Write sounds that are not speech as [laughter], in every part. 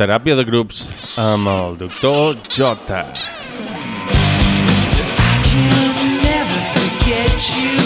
Teràpia de grups amb el doctor J. never forget you.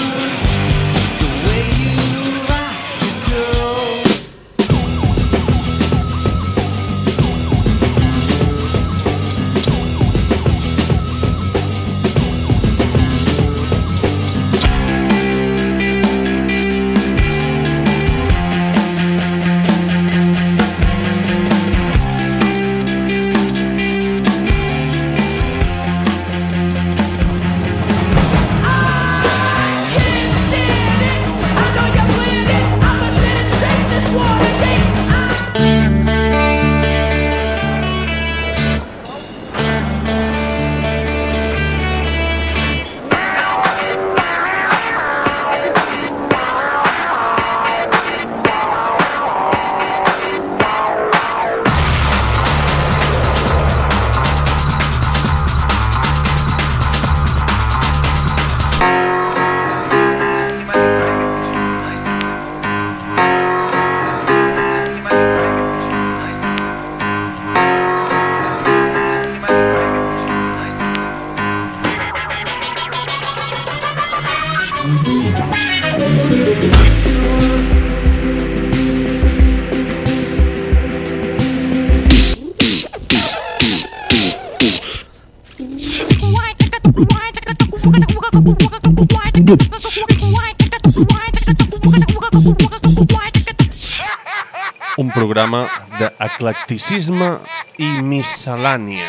D'eclecticisme i miscel·lània.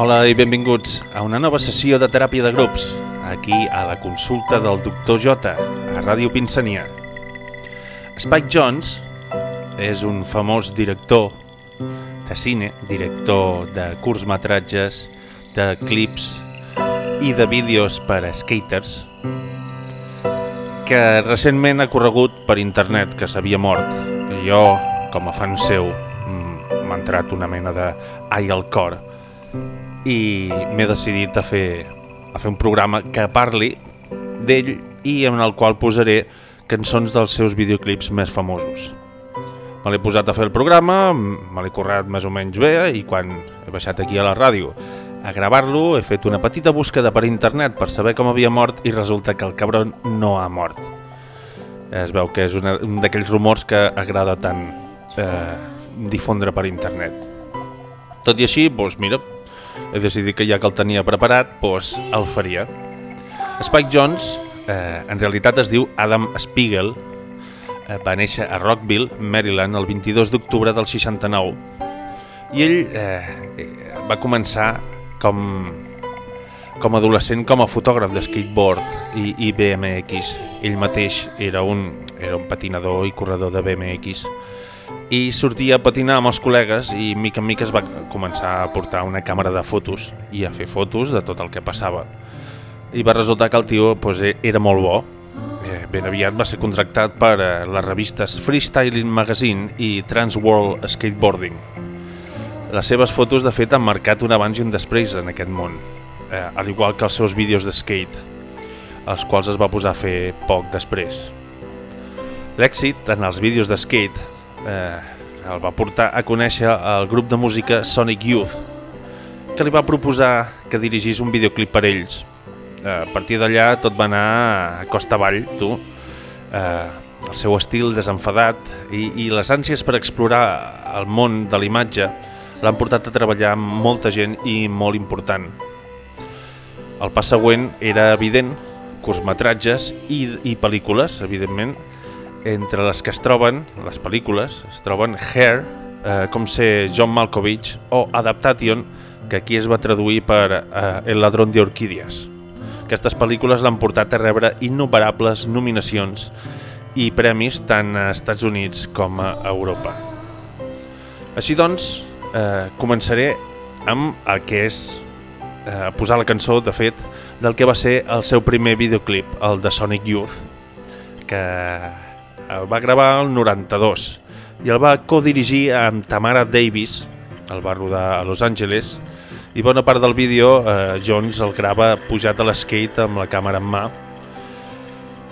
Hola i benvinguts a una nova sessió de teràpia de grups, aquí a la consulta del doctor J, a Ràdio Pinsania. Spike Jones és un famós director de cine, director de curtmetratges, de clips i de vídeos per a skaters, que recentment ha corregut per internet que s'havia mort. Jo, com a fan seu, mm, m'ha entrat una mena de ai al cor i m'he decidit a fer, a fer un programa que parli d'ell i en el qual posaré cançons dels seus videoclips més famosos. Me l'he posat a fer el programa, me l'he currat més o menys bé i quan he baixat aquí a la ràdio a gravar-lo he fet una petita búsqueda per internet per saber com havia mort i resulta que el cabron no ha mort. Es veu que és una, un d'aquells rumors que agrada tant eh, difondre per internet. Tot i així, doncs mira, he decidit que ja que el tenia preparat, doncs el faria. Spike Jones, eh, en realitat es diu Adam Spiegel, eh, va néixer a Rockville, Maryland, el 22 d'octubre del 69. I ell eh, eh, va començar com, com a adolescent com a fotògraf de skateboard i, i BMX. Ell mateix era un, era un patinador i corredor de BMX i sortia a patinar amb els col·legues i mica en mica es va començar a portar una càmera de fotos i a fer fotos de tot el que passava. I va resultar que el tio doncs, era molt bo. Eh, ben aviat va ser contractat per eh, les revistes Freestyling Magazine i Trans World Skateboarding. Les seves fotos, de fet, han marcat un abans i un després en aquest món, eh, al igual que els seus vídeos de skate, els quals es va posar a fer poc després. L'èxit en els vídeos de skate eh, el va portar a conèixer el grup de música Sonic Youth, que li va proposar que dirigís un videoclip per ells. Eh, a partir d'allà tot va anar a costa avall, tu. Eh, el seu estil desenfadat i, i les ànsies per explorar el món de l'imatge l'han portat a treballar amb molta gent i molt important. El pas següent era evident, curtmetratges i, i pel·lícules, evidentment, entre les que es troben, les pel·lícules, es troben Hair, eh, com ser John Malkovich, o Adaptation, que aquí es va traduir per eh, El ladrón de orquídies. Aquestes pel·lícules l'han portat a rebre innumerables nominacions i premis tant a Estats Units com a Europa. Així doncs, eh, començaré amb el que és eh, posar la cançó, de fet, del que va ser el seu primer videoclip, el de Sonic Youth, que el va gravar el 92 i el va codirigir amb Tamara Davis, el va rodar a Los Angeles, i bona part del vídeo eh, Jones el grava pujat a l'skate amb la càmera en mà.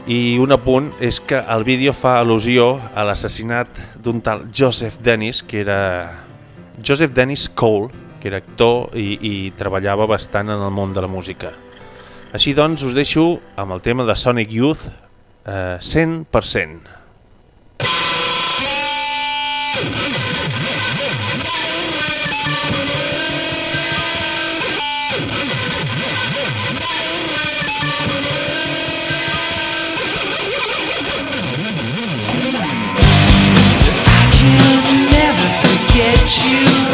I un apunt és que el vídeo fa al·lusió a l'assassinat d'un tal Joseph Dennis, que era Joseph Dennis Cole, que era actor i, i treballava bastant en el món de la música. Així doncs, us deixo amb el tema de Sonic Youth eh, 100%. Forget you.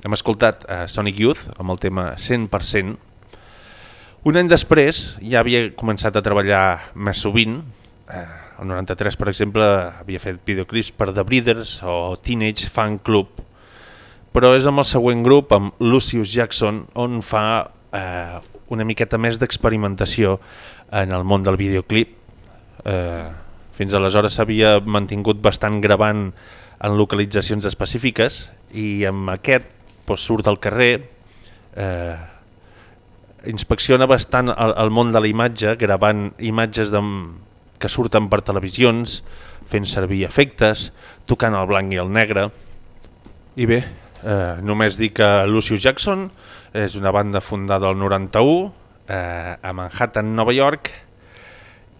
Hem escoltat a Sonic Youth amb el tema 100%. Un any després ja havia començat a treballar més sovint. Eh, el 93, per exemple, havia fet videoclips per The Breeders o Teenage Fan Club. Però és amb el següent grup, amb Lucius Jackson, on fa eh, una miqueta més d'experimentació en el món del videoclip. Eh, fins aleshores s'havia mantingut bastant gravant en localitzacions específiques i amb aquest doncs, surt al carrer, eh, inspecciona bastant el, el món de la imatge, gravant imatges de, que surten per televisions, fent servir efectes, tocant el blanc i el negre. I bé, eh, només dir que Lucius Jackson és una banda fundada al 91 eh, a Manhattan, Nova York,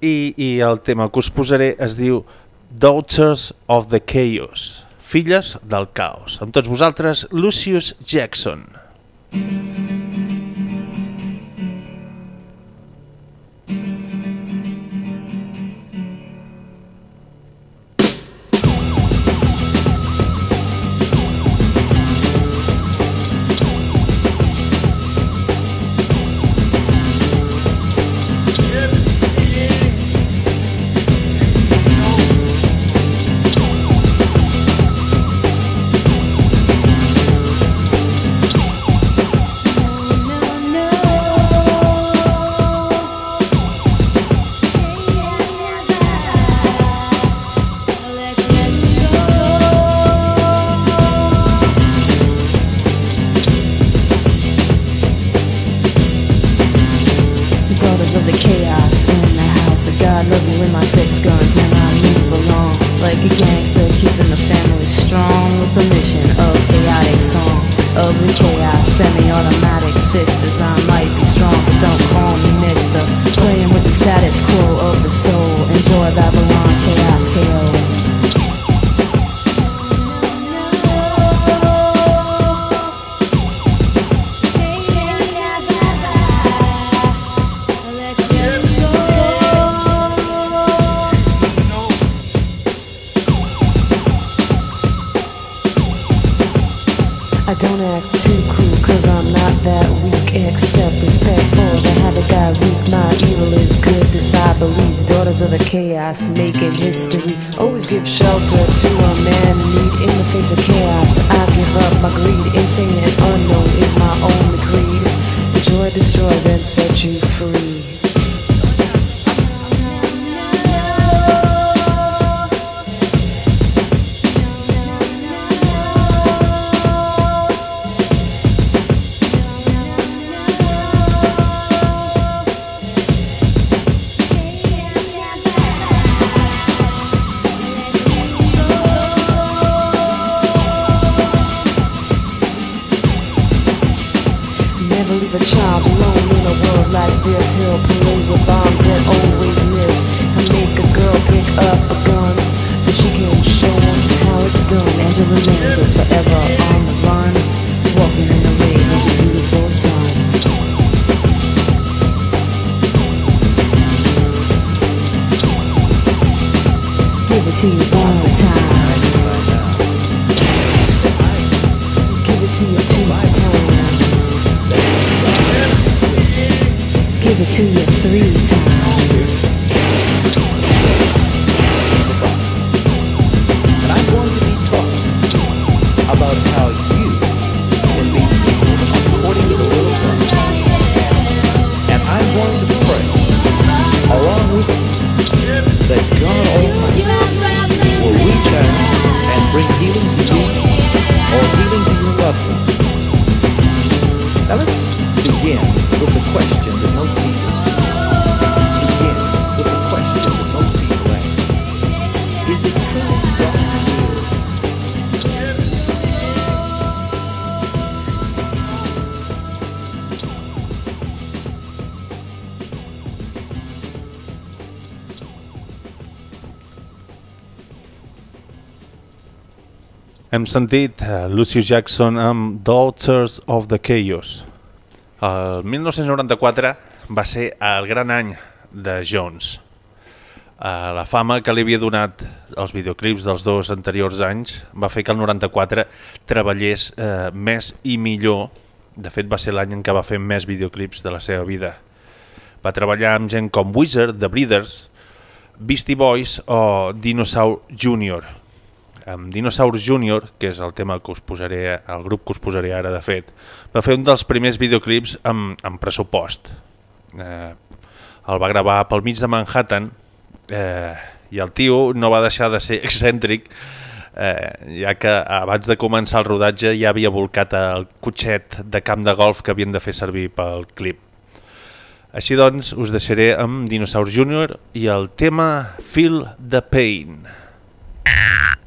i, i el tema que us posaré es diu Daughters of the Chaos, filles del caos. Amb tots vosaltres, Lucius Jackson. Daughters sentit uh, Lucius Jackson amb Daughters of the Chaos. El 1994 va ser el gran any de Jones. Uh, la fama que li havia donat els videoclips dels dos anteriors anys va fer que el 94 treballés uh, més i millor. De fet, va ser l'any en què va fer més videoclips de la seva vida. Va treballar amb gent com Wizard, The Breeders, Beastie Boys o Dinosaur Jr., amb Dinosaurs Junior, que és el tema que us posaré, el grup que us posaré ara de fet, va fer un dels primers videoclips amb, amb pressupost. Eh, el va gravar pel mig de Manhattan eh, i el tio no va deixar de ser [laughs] excèntric, eh, ja que abans de començar el rodatge ja havia volcat el cotxet de camp de golf que havien de fer servir pel clip. Així doncs, us deixaré amb Dinosaurs Junior i el tema Feel the Pain. Feel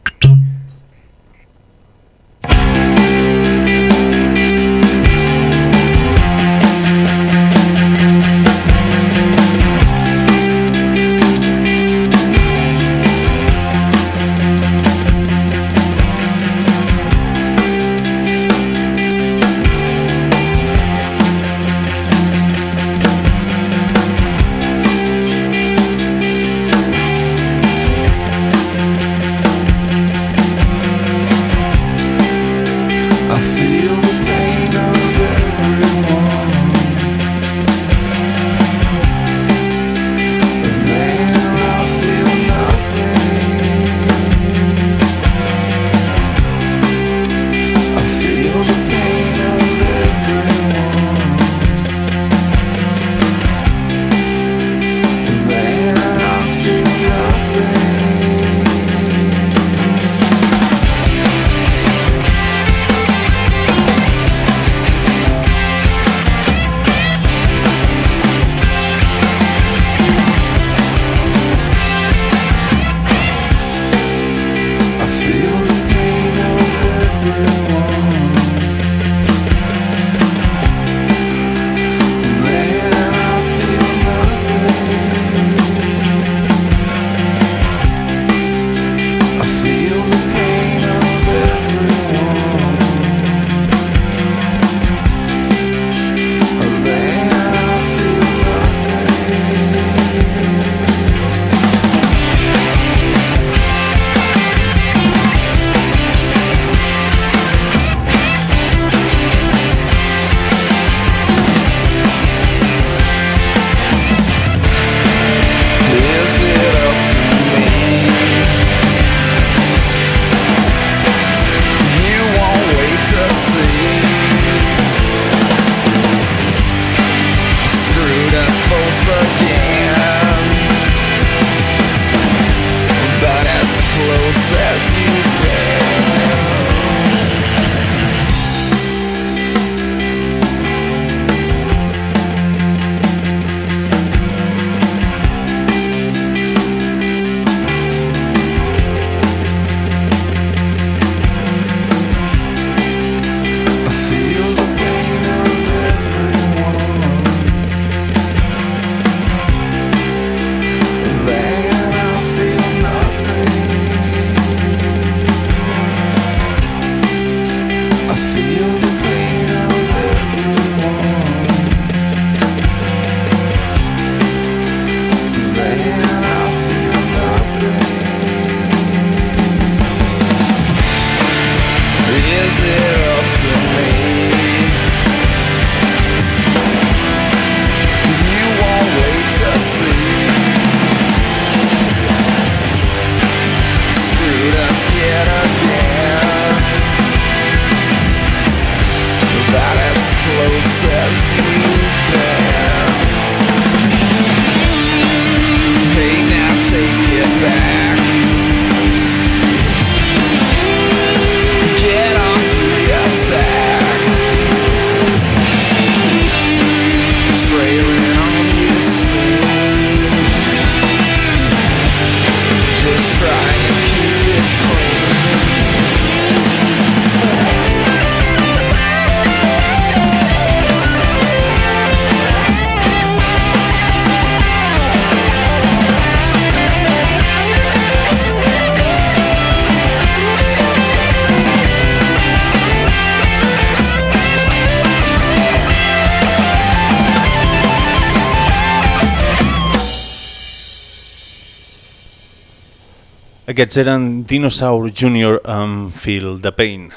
Aquests eren Dinosaur Jr. amb Feel the Pain.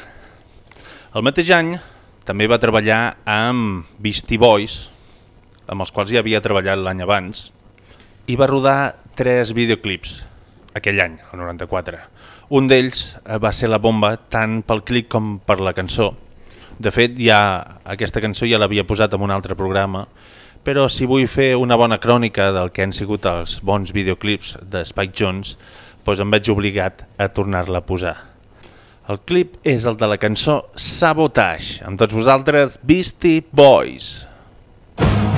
El mateix any també va treballar amb Beastie Boys, amb els quals ja havia treballat l'any abans, i va rodar tres videoclips aquell any, el 94. Un d'ells eh, va ser la bomba tant pel clip com per la cançó. De fet, ja aquesta cançó ja l'havia posat en un altre programa, però si vull fer una bona crònica del que han sigut els bons videoclips de Spike Jones, doncs em veig obligat a tornar-la a posar. El clip és el de la cançó Sabotage, amb tots vosaltres Beastie Boys. Sabotage!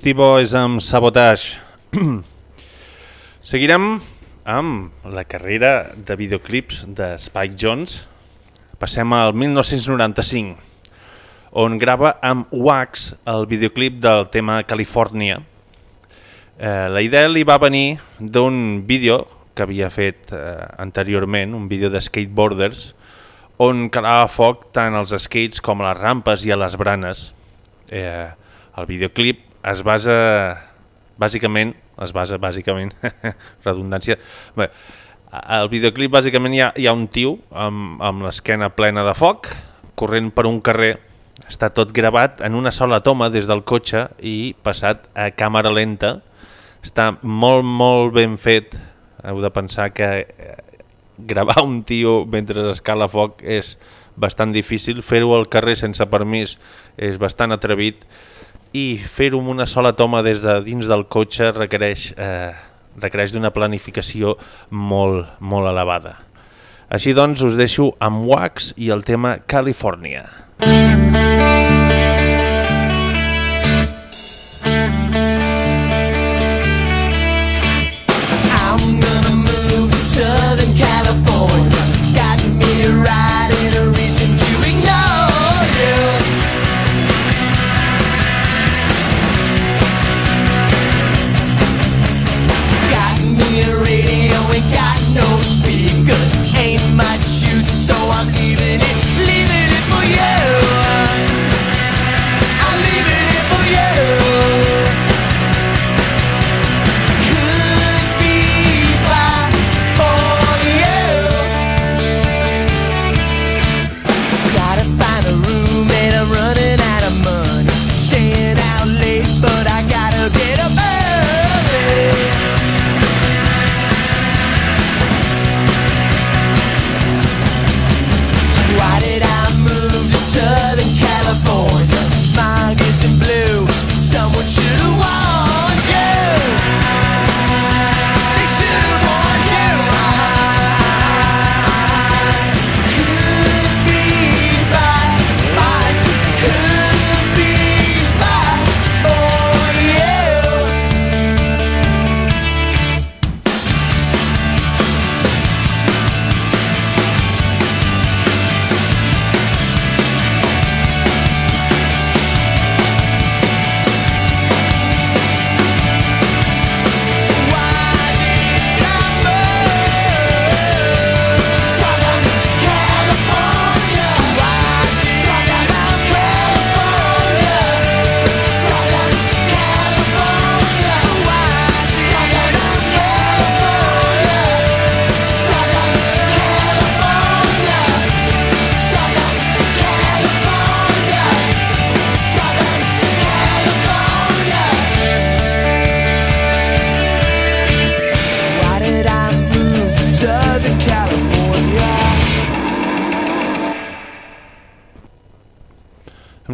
Beastie Boys amb Sabotage. Seguirem amb la carrera de videoclips de Spike Jones. Passem al 1995, on grava amb Wax el videoclip del tema California. Eh, la idea li va venir d'un vídeo que havia fet eh, anteriorment, un vídeo de skateboarders, on calava foc tant als skates com a les rampes i a les branes. Eh, el videoclip es basa bàsicament es basa bàsicament [laughs] redundància bé, el videoclip bàsicament hi ha, hi ha un tio amb, amb l'esquena plena de foc corrent per un carrer està tot gravat en una sola toma des del cotxe i passat a càmera lenta. Està molt molt ben fet. Heu de pensar que eh, gravar un tio mentre escala foc és bastant difícil, fer-ho al carrer sense permís és bastant atrevit i fer-ho amb una sola toma des de dins del cotxe requereix, eh, requereix d'una planificació molt, molt elevada. Així doncs us deixo amb Wax i el tema California. I'm gonna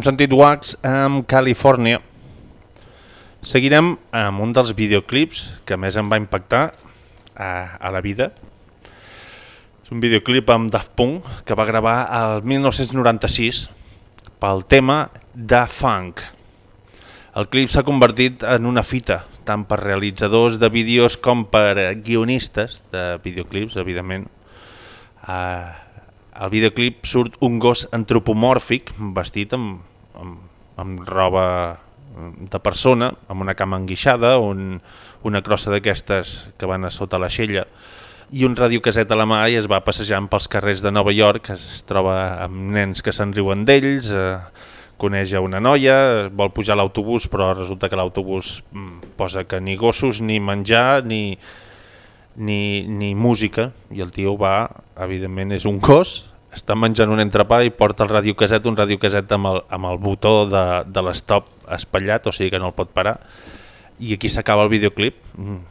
sentit Wax amb Califòrnia. Seguirem amb un dels videoclips que més em va impactar a, a la vida. És un videoclip amb Daft Punk que va gravar el 1996 pel tema Da Funk. El clip s'ha convertit en una fita, tant per realitzadors de vídeos com per eh, guionistes de videoclips, evidentment. Uh, al videoclip surt un gos antropomòrfic vestit amb, amb, amb roba de persona, amb una cama enguixada, un, una crossa d'aquestes que van a sota la xella, i un radiocaset a la mà i es va passejant pels carrers de Nova York, es troba amb nens que se'n riuen d'ells, eh, coneix a una noia, vol pujar a l'autobús però resulta que l'autobús mm, posa que ni gossos, ni menjar, ni, ni, ni música, i el tio va, evidentment és un gos, està menjant un entrepà i porta el radiocaset, un radiocaset amb el, amb el botó de, de l'estop espatllat, o sigui que no el pot parar, i aquí s'acaba el videoclip. Mm.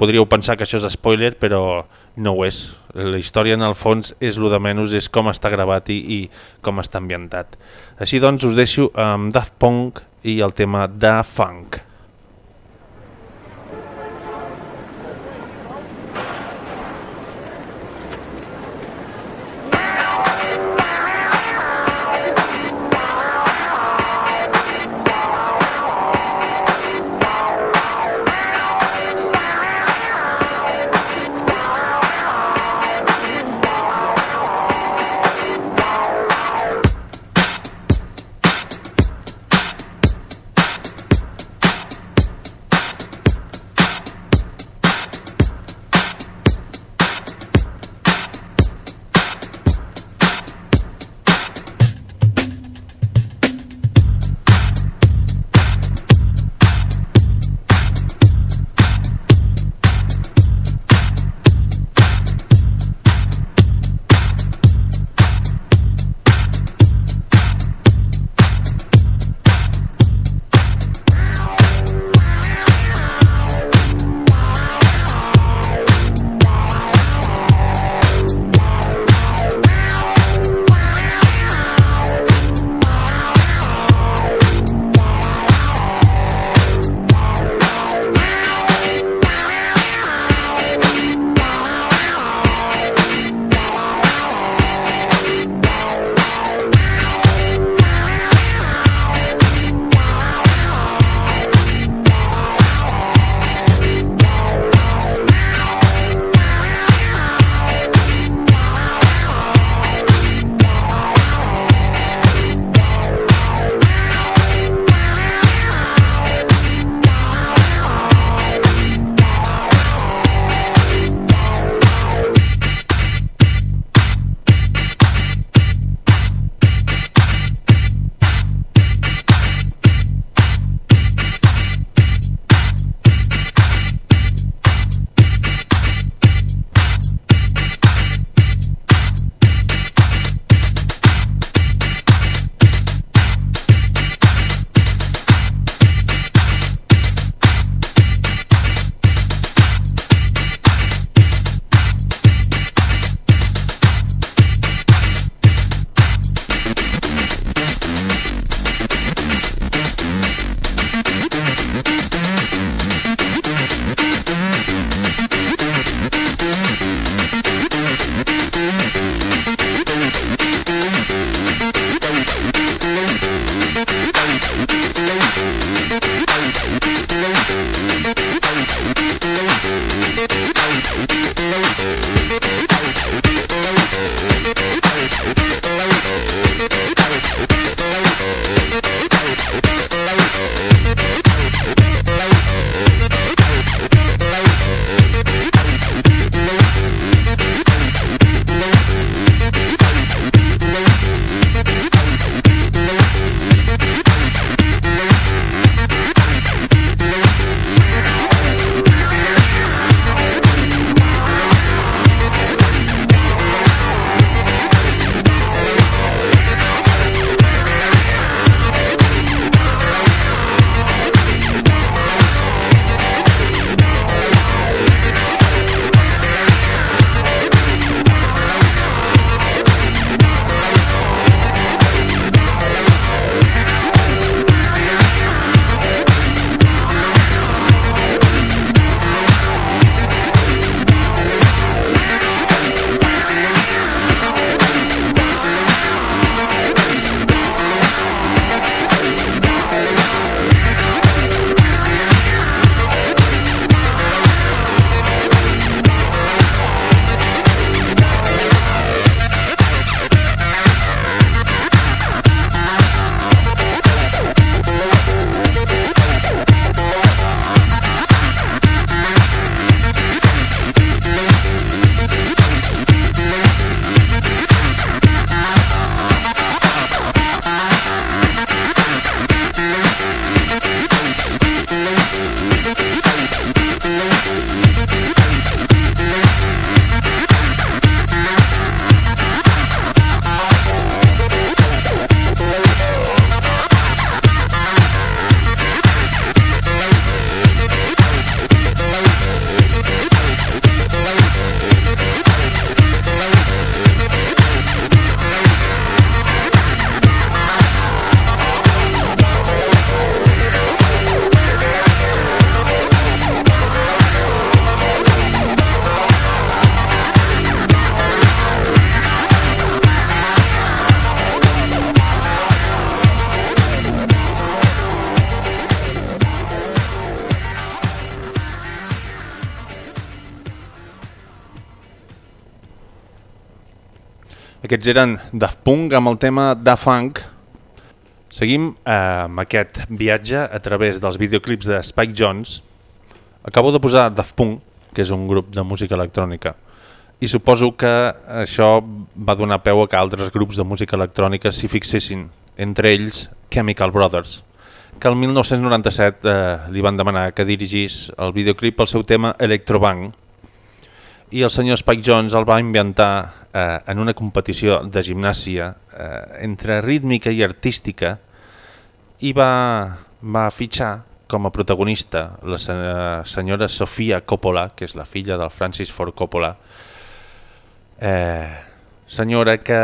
Podríeu pensar que això és spoiler, però no ho és. La història en el fons és lo de menys, és com està gravat i, i com està ambientat. Així doncs us deixo amb Daft Punk i el tema Da Funk. Aquests eren Daft Punk amb el tema Da Funk. Seguim eh, amb aquest viatge a través dels videoclips de Spike Jones. Acabo de posar Daft Punk, que és un grup de música electrònica, i suposo que això va donar peu a que altres grups de música electrònica s'hi fixessin, entre ells Chemical Brothers, que el 1997 eh, li van demanar que dirigís el videoclip al seu tema Electrobank, i el senyor Spike Jones el va inventar eh, en una competició de gimnàsia eh, entre rítmica i artística i va, va fitxar com a protagonista la se senyora Sofia Coppola, que és la filla del Francis Ford Coppola, eh, senyora que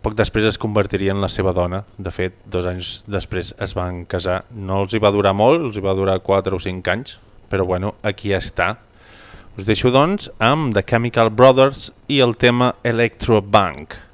poc després es convertiria en la seva dona. De fet, dos anys després es van casar. No els hi va durar molt, els hi va durar 4 o 5 anys, però bueno, aquí està. Us deixo doncs amb The Chemical Brothers i el tema Electrobank. Come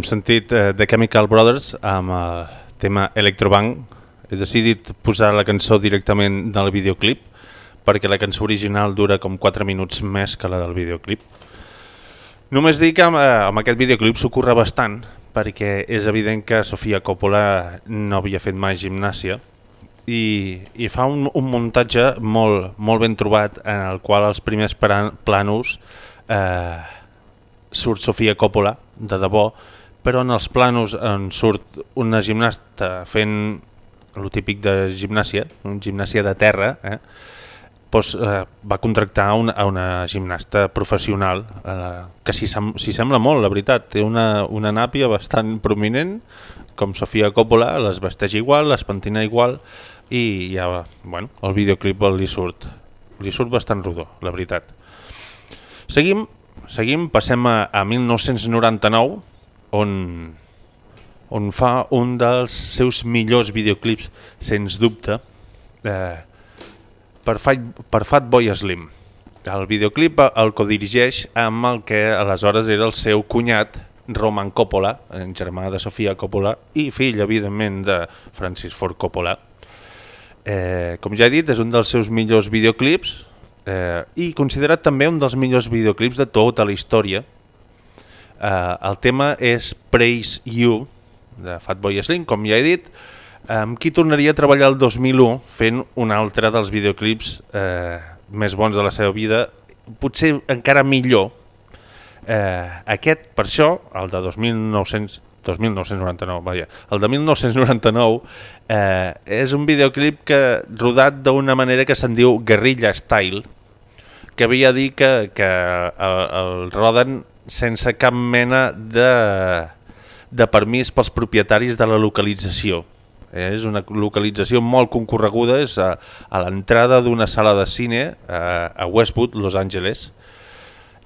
Hem sentit eh, The Chemical Brothers amb el tema Electrobank. He decidit posar la cançó directament del videoclip perquè la cançó original dura com 4 minuts més que la del videoclip. Només dic que amb, eh, amb aquest videoclip s'ocorre bastant perquè és evident que Sofia Coppola no havia fet mai gimnàsia i, i fa un, un muntatge molt, molt ben trobat en el qual els primers planos eh, surt Sofia Coppola, de debò, però en els planos en surt una gimnasta fent el típic de gimnàsia, un gimnàsia de terra, eh? doncs, eh, va contractar una, a una gimnasta professional eh, que s'hi sem sembla molt, la veritat. Té una, una nàpia bastant prominent, com Sofia Coppola, les vesteix igual, les pentina igual i ja, bueno, el videoclip li surt, li surt bastant rodó, la veritat. Seguim, seguim passem a, a 1999, on, on fa un dels seus millors videoclips, sens dubte, eh, per, Fat, per Fatboy Slim. El videoclip el codirigeix amb el que aleshores era el seu cunyat, Roman Coppola, en germà de Sofia Coppola i fill, evidentment, de Francis Ford Coppola. Eh, com ja he dit, és un dels seus millors videoclips eh, i considerat també un dels millors videoclips de tota la història. Eh, el tema és Praise You, de Fatboy Slim, com ja he dit, amb qui tornaria a treballar el 2001 fent un altre dels videoclips eh, més bons de la seva vida, potser encara millor. Eh, aquest, per això, el de 2900, 2999, vaja, el de 1999 eh, és un videoclip que rodat d'una manera que se'n diu guerrilla style, que havia a dir que, que el, el roden sense cap mena de, de permís pels propietaris de la localització. Eh, és una localització molt concorreguda, és a, a l'entrada d'una sala de cine a, a Westwood, Los Angeles,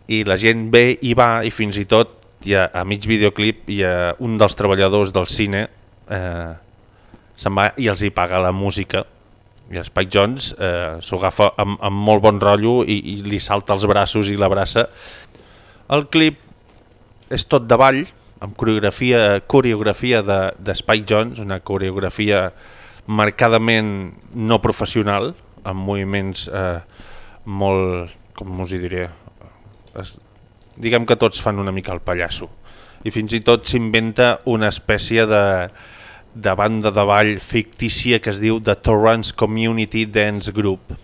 i la gent ve i va i fins i tot hi ha, a mig videoclip hi ha un dels treballadors del cine eh, se'n va i els hi paga la música i Spike Jones eh, s'ho agafa amb, amb molt bon rotllo i, i li salta els braços i l'abraça. El clip és tot de ball, amb coreografia, coreografia de, de Spike Jones, una coreografia marcadament no professional, amb moviments eh, molt, com us hi diré, es, diguem que tots fan una mica el pallasso. I fins i tot s'inventa una espècie de, de banda de ball fictícia que es diu The Torrance Community Dance Group.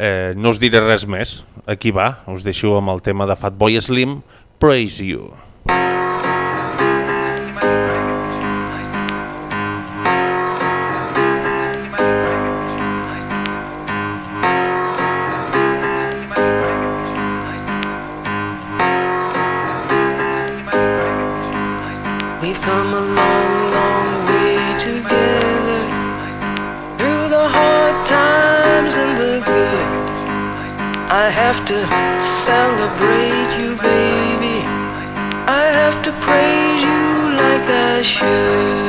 Eh, no us diré res més, aquí va, us deixo amb el tema de Fatboy Slim, Praise You. We've like I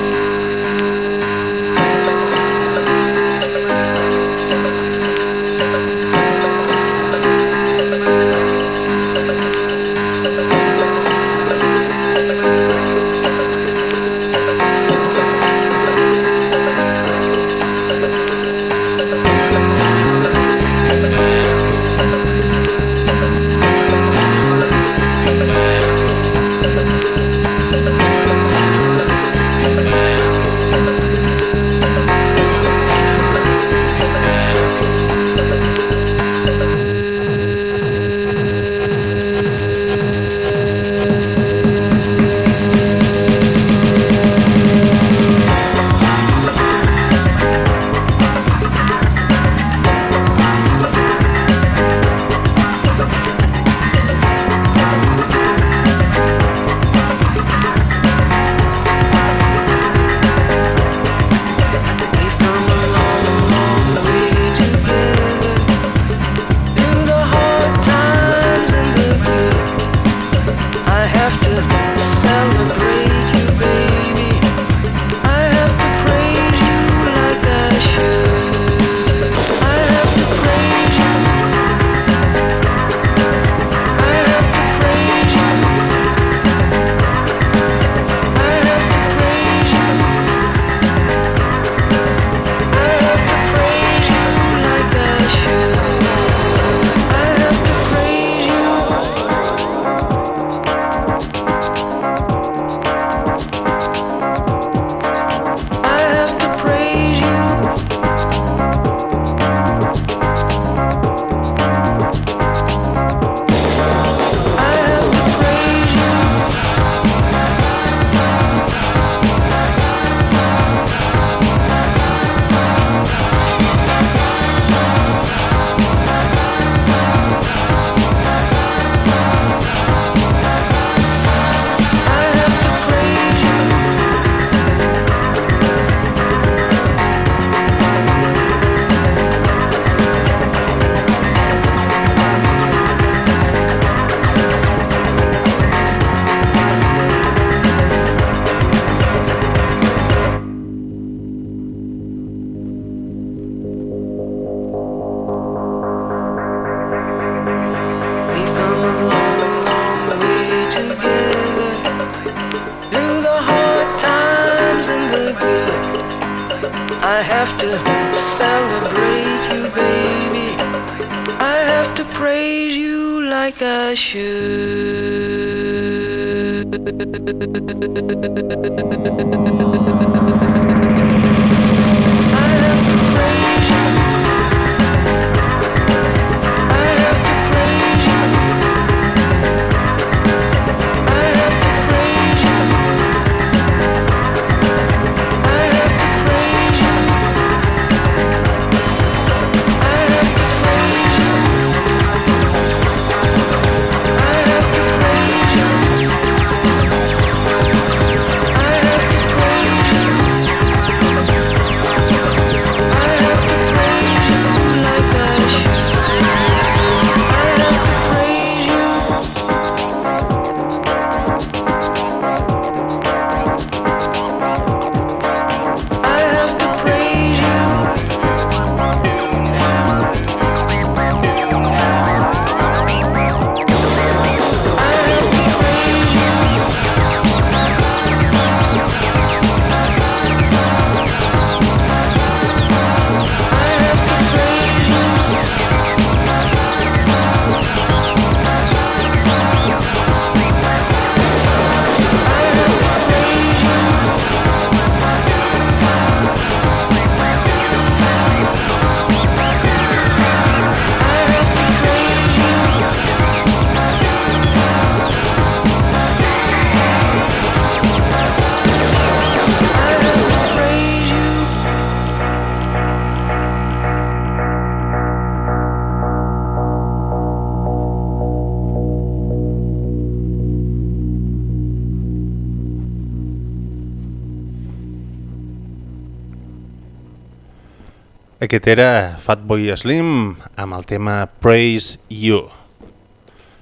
Aquest era Fatboy Slim amb el tema Praise You.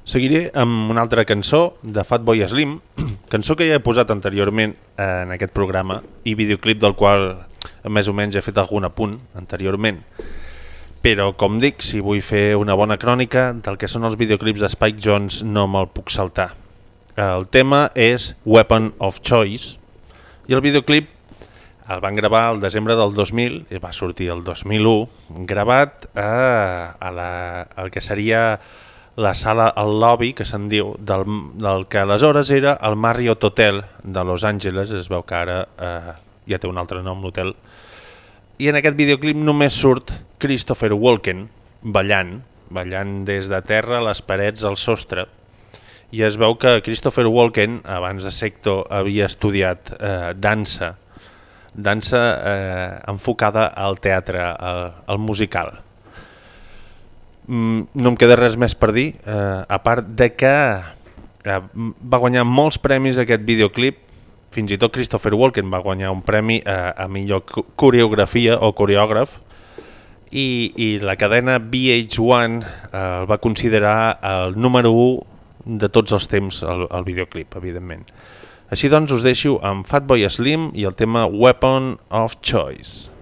Seguiré amb una altra cançó de Fatboy Slim, [clears throat] cançó que ja he posat anteriorment en aquest programa i videoclip del qual més o menys he fet algun apunt anteriorment. Però, com dic, si vull fer una bona crònica del que són els videoclips de Spike Jones no me'l puc saltar. El tema és Weapon of Choice i el videoclip el van gravar el desembre del 2000 i va sortir el 2001 gravat a, a la, el que seria la sala, el lobby que se'n diu del, del que aleshores era el Marriott Hotel de Los Angeles. Es veu que ara eh, ja té un altre nom l'hotel. I en aquest videoclip només surt Christopher Walken ballant ballant des de terra les parets al sostre. I es veu que Christopher Walken abans de secto havia estudiat eh, dansa dansa eh, enfocada al teatre, al, al musical. Mm, no em queda res més per dir, eh, a part de que eh, va guanyar molts premis aquest videoclip, fins i tot Christopher Walken va guanyar un premi a, a millor co- coreografia o coreògraf, i, i la cadena VH1 eh, el va considerar el número 1 de tots els temps, el, el videoclip, evidentment. Així doncs us deixo amb Fatboy Slim i el tema Weapon of Choice.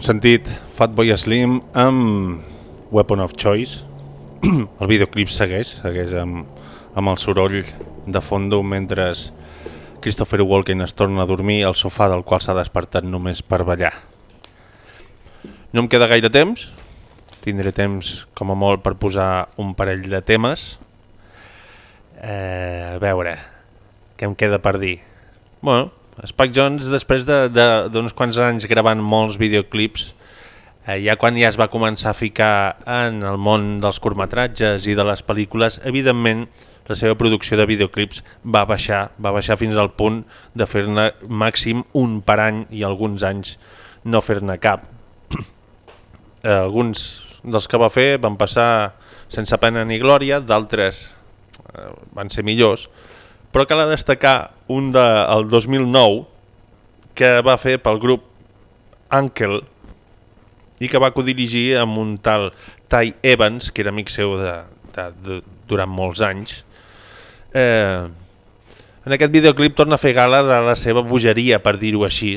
Hem sentit Fatboy Slim amb Weapon of Choice. [clears throat] el videoclip segueix, segueix amb, amb el soroll de fondo mentre Christopher Walken es torna a dormir al sofà del qual s'ha despertat només per ballar. No em queda gaire temps, tindré temps com a molt per posar un parell de temes. Eh, a veure, què em queda per dir? Bueno, Spike Jones, després d'uns de, d'uns quants anys gravant molts videoclips, eh, ja quan ja es va començar a ficar en el món dels curtmetratges i de les pel·lícules, evidentment la seva producció de videoclips va baixar, va baixar fins al punt de fer-ne màxim un per any i alguns anys no fer-ne cap. [clears throat] Eh, alguns dels que va fer van passar sense pena ni glòria, d'altres eh, van ser millors, però cal destacar un del de, 2009 que va fer pel grup Uncle i que va codirigir amb un tal Ty Evans, que era amic seu de, de, de, durant molts anys. Eh, en aquest videoclip torna a fer gala de la seva bogeria, per dir-ho així,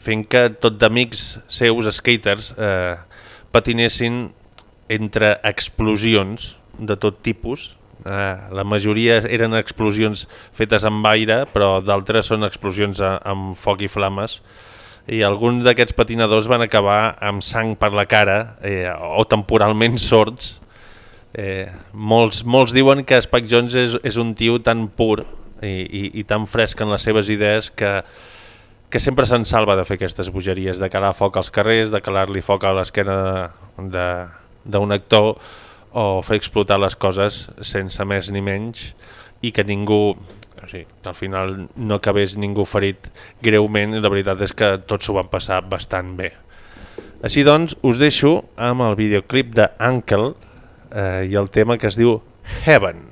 fent que tot d'amics seus, skaters, eh, patinessin entre explosions de tot tipus, Eh, la majoria eren explosions fetes amb aire, però d'altres són explosions amb foc i flames. I alguns d'aquests patinadors van acabar amb sang per la cara eh, o temporalment [laughs] sords. Eh, molts, molts diuen que Spike Jones és, és un tio tan pur i, i, i tan fresc en les seves idees que, que sempre se'n salva de fer aquestes bogeries, de calar foc als carrers, de calar-li foc a l'esquena d'un actor, o fer explotar les coses sense més ni menys i que ningú, o sigui, que al final no acabés ningú ferit greument i la veritat és que tots s'ho van passar bastant bé. Així doncs, us deixo amb el videoclip de Uncle eh, i el tema que es diu Heaven.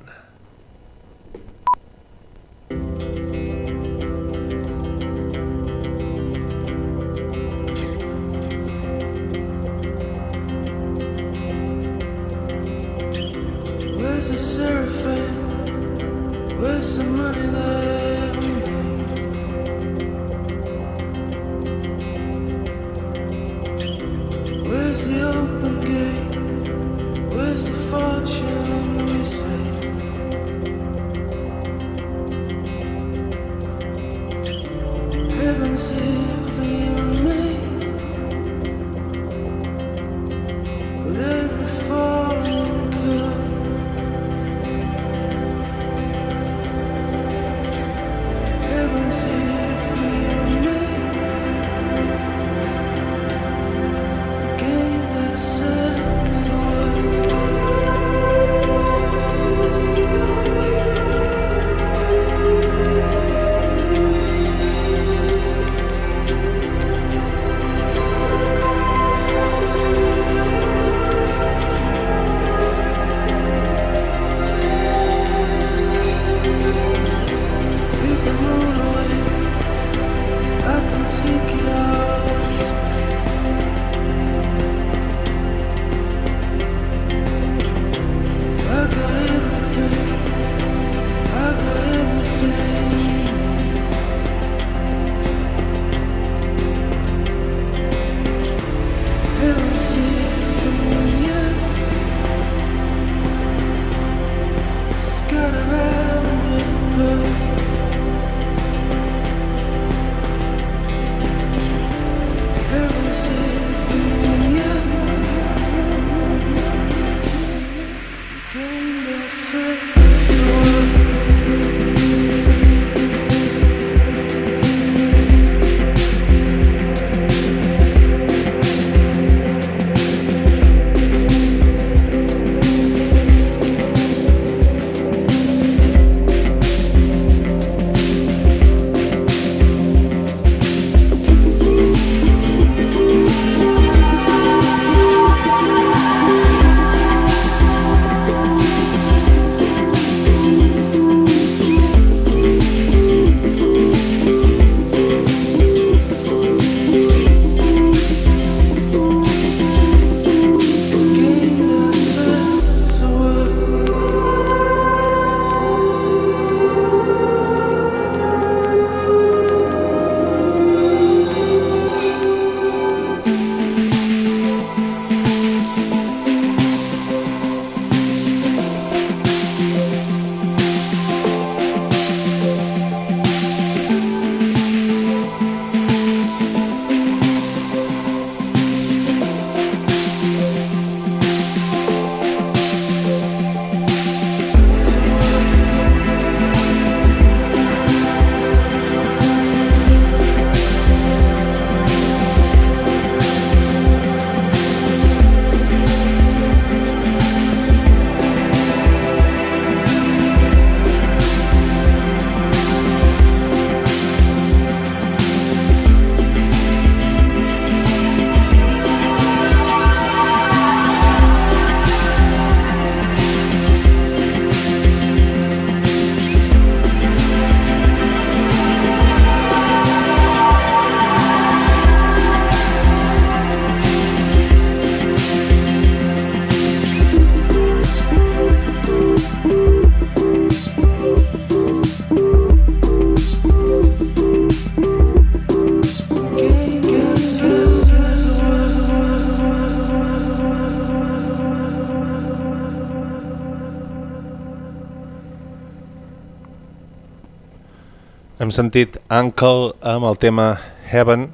Hem sentit Uncle amb el tema Heaven.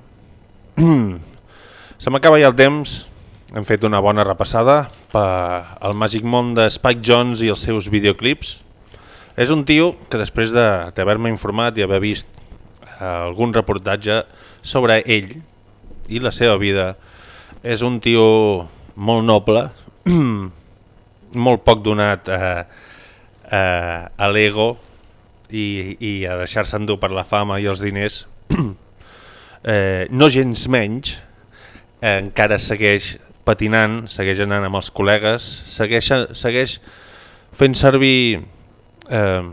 [clears throat] Se m'acaba ja el temps. Hem fet una bona repassada per al màgic món de Spike Jones i els seus videoclips. És un tio que després de- d'haver-me informat i haver vist eh, algun reportatge sobre ell i la seva vida, és un tio molt noble, [clears throat] molt poc donat a, a, a l'ego i, i a deixar-se endur per la fama i els diners. [clears throat] eh, no gens menys, eh, encara segueix patinant, segueix anant amb els col·legues, segueix, segueix fent servir, eh,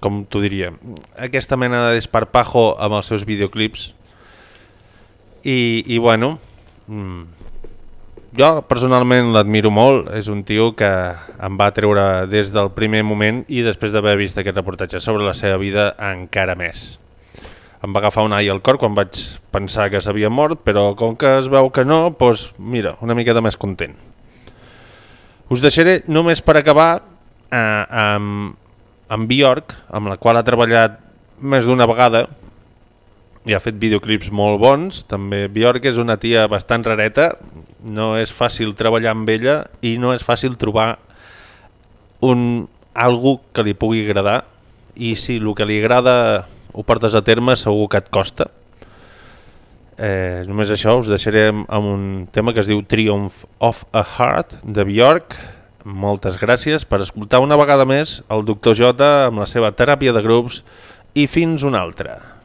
com t'ho diria, aquesta mena de desparpajo amb els seus videoclips i, i bueno, mm, jo personalment l'admiro molt, és un tio que em va treure des del primer moment i després d'haver vist aquest reportatge sobre la seva vida encara més. Em va agafar un ai al cor quan vaig pensar que s'havia mort, però com que es veu que no, doncs mira, una miqueta més content. Us deixaré només per acabar eh, amb, amb Bjork, amb la qual ha treballat més d'una vegada, i ha fet videoclips molt bons. També Bjork és una tia bastant rareta, no és fàcil treballar amb ella i no és fàcil trobar un algú que li pugui agradar i si el que li agrada ho portes a terme segur que et costa. Eh, només això us deixaré amb amb un tema que es diu Triumph of a Heart de Bjork. Moltes gràcies per escoltar una vegada més el Dr. J amb la seva teràpia de grups i fins una altra.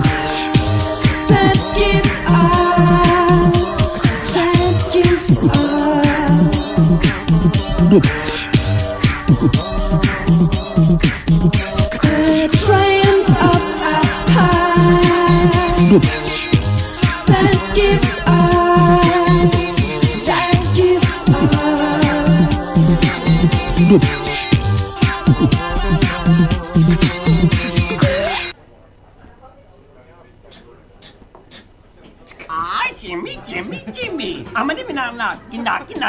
Heart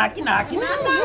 nac, nac, nac.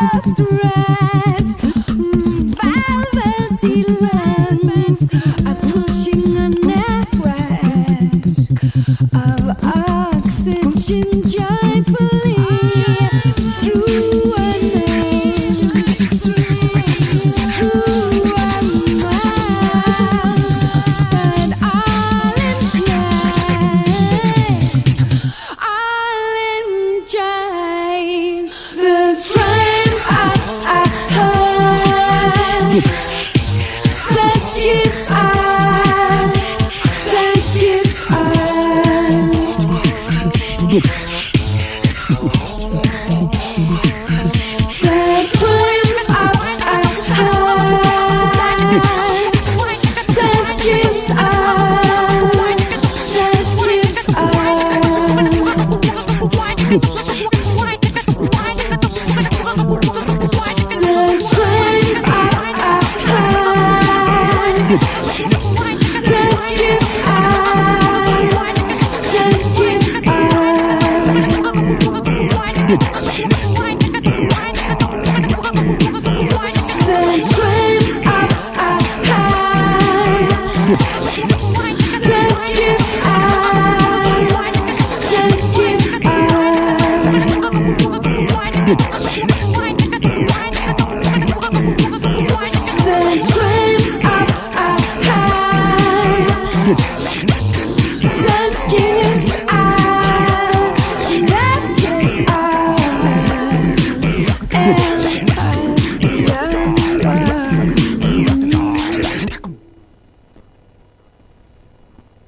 just right.